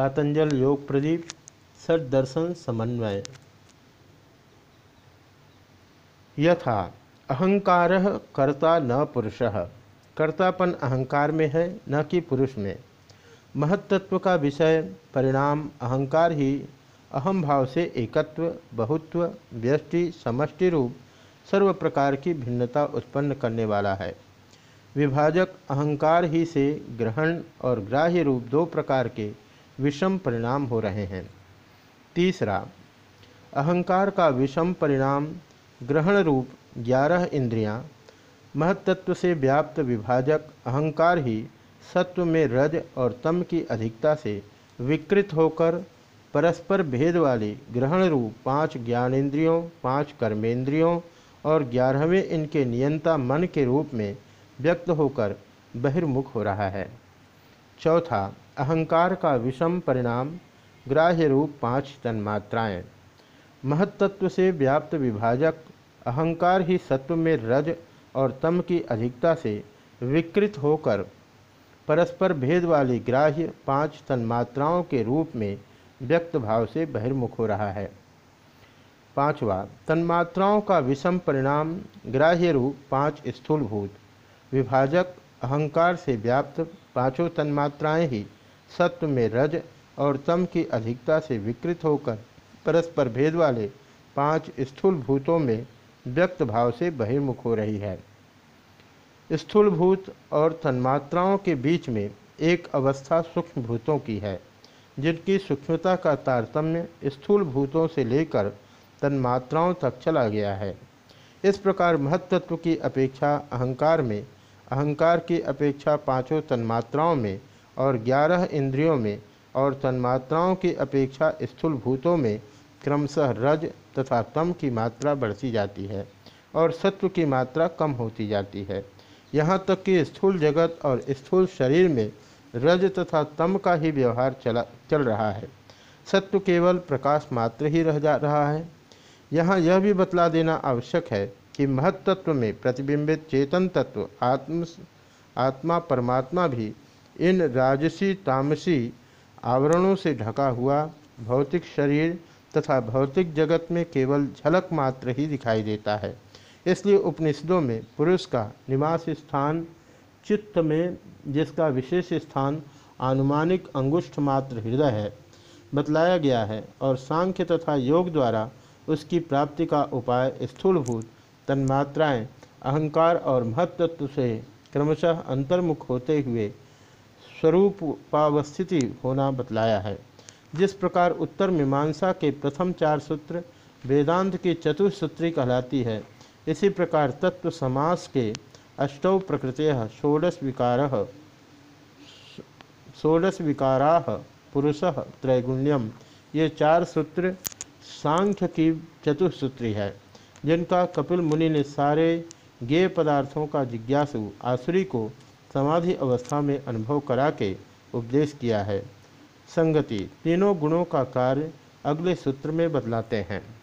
पातंजल योग प्रदीप सदर्शन समन्वय। यथा, अहंकार कर्ता न पुरुष। कर्तापन अहंकार में है, न कि पुरुष में। महत्त्व का विषय, परिणाम, अहंकार ही, अहम भाव से एकत्व, बहुत्व, व्यष्टि, समष्टि रूप, सर्व प्रकार की भिन्नता उत्पन्न करने वाला है। विभाजक अहंकार ही से ग्रहण और ग्राह्य रूप दो प्रकार के विषम परिणाम हो रहे हैं। तीसरा अहंकार का विषम परिणाम ग्रहण रूप ग्यारह इंद्रियाँ, महत्त्व से व्याप्त विभाजक अहंकार ही सत्व में रज और तम की अधिकता से विकृत होकर परस्पर भेद वाले ग्रहण रूप पाँच ज्ञानेन्द्रियों पाँच कर्मेंद्रियों और ग्यारहवें इनके नियंता मन के रूप में व्यक्त होकर बहिर्मुख हो रहा है। चौथा, अहंकार का विषम परिणाम, ग्राह्य रूप पाँच तन्मात्राएँ। महत्त्व से व्याप्त विभाजक, अहंकार ही सत्व में रज और तम की अधिकता से विकृत होकर परस्पर भेद वाली ग्राह्य पाँच तन्मात्राओं के रूप में व्यक्त भाव से बहिर्मुख हो रहा है। पांचवा, तन्मात्राओं का विषम परिणाम, ग्राह्य रूप पाँच स्थूलभूत, विभाजक अहंकार से व्याप्त पाँचों तन्मात्राएँ ही सत्व में रज और तम की अधिकता से विकृत होकर परस्पर भेद वाले पाँच स्थूल भूतों में व्यक्त भाव से बहिर्मुख हो रही है। स्थूल भूत और तन्मात्राओं के बीच में एक अवस्था सूक्ष्म भूतों की है, जिनकी सूक्ष्मता का तारतम्य स्थूल भूतों से लेकर तन्मात्राओं तक चला गया है। इस प्रकार महत्त्व की अपेक्षा अहंकार में अहंकार की अपेक्षा पाँचों तन्मात्राओं में और ग्यारह इंद्रियों में और तन्मात्राओं की अपेक्षा स्थूल भूतों में क्रमशः रज तथा तम की मात्रा बढ़ती जाती है और सत्व की मात्रा कम होती जाती है। यहाँ तक कि स्थूल जगत और स्थूल शरीर में रज तथा तम का ही व्यवहार चला, चल रहा है। सत्व केवल प्रकाश मात्र ही रह जा रहा है। यहाँ यह भी बतला देना आवश्यक है कि महत्त्व में प्रतिबिंबित चेतन तत्व, आत्म आत्मा परमात्मा भी इन राजसी तामसी आवरणों से ढका हुआ भौतिक शरीर तथा भौतिक जगत में केवल झलक मात्र ही दिखाई देता है। इसलिए उपनिषदों में पुरुष का निवास स्थान, चित्त में जिसका विशेष स्थान आनुमानिक अंगुष्ठ मात्र हृदय है, बतलाया गया है और सांख्य तथा योग द्वारा उसकी प्राप्ति का उपाय स्थूलभूत तन्मात्राएँ, अहंकार और महत्त्व से क्रमशः अंतर्मुख होते हुए स्वरूपावस्थिति होना बतलाया है। जिस प्रकार उत्तर मीमांसा के प्रथम चार सूत्र वेदांत की चतुसूत्री कहलाती है, इसी प्रकार तत्व समास के अष्टौ प्रकृत षोडश विकार, षोडश विकारा पुरुष त्रैगुण्यम। ये चार सूत्र सांख्य की चतुसूत्री है। जिनका कपिल मुनि ने सारे गेय पदार्थों का जिज्ञासु आसुरी को समाधि अवस्था में अनुभव करा के उपदेश किया है। संगति, तीनों गुणों का कार्य अगले सूत्र में बदलाते हैं।